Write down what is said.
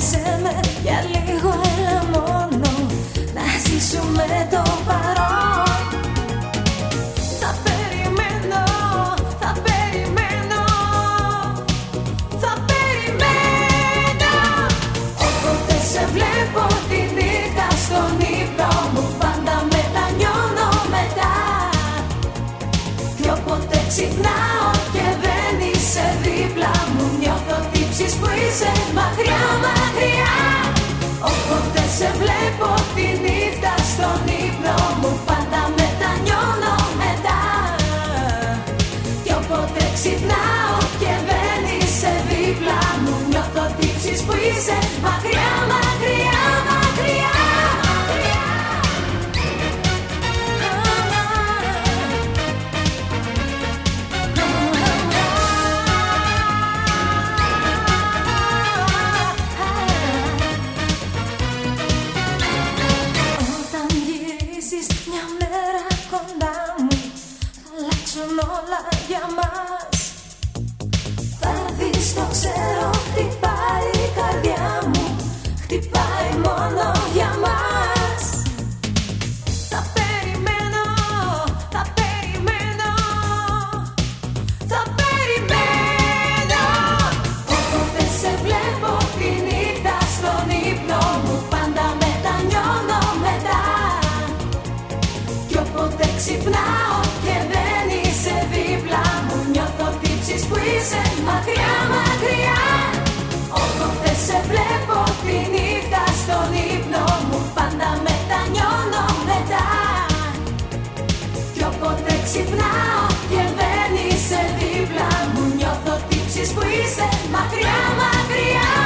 Σε με για λίγο μόνο. Να ζήσουμε το παρόν. Θα περιμένω, θα περιμένω. Θα περιμένω. Όποτε σε βλέπω τη νύχτα στον ύπνο μου Πάντα μετανιώνω μετά. Κι όποτε ξυπνάω και δεν είσαι δίπλα μου Νιώθω τύψεις που είσαι σε βλέπω τη νύχτα στον ύπνο μου. Πάντα μετανιώνω μετά. Κι όποτε ξυπνάω και δεν σε δίπλα μου Νιώθω τύψεις που είσαι μακριά μας. όλα για μας. μακριά, μακριά. Όσο θες σε βλέπω τη νύχτα στον ύπνο μου Πάντα μετανιώνω μετά. Κι όποτε ξυπνάω και δεν είσαι δίπλα μου Νιώθω τύψεις που είσαι. Μακριά, μακριά.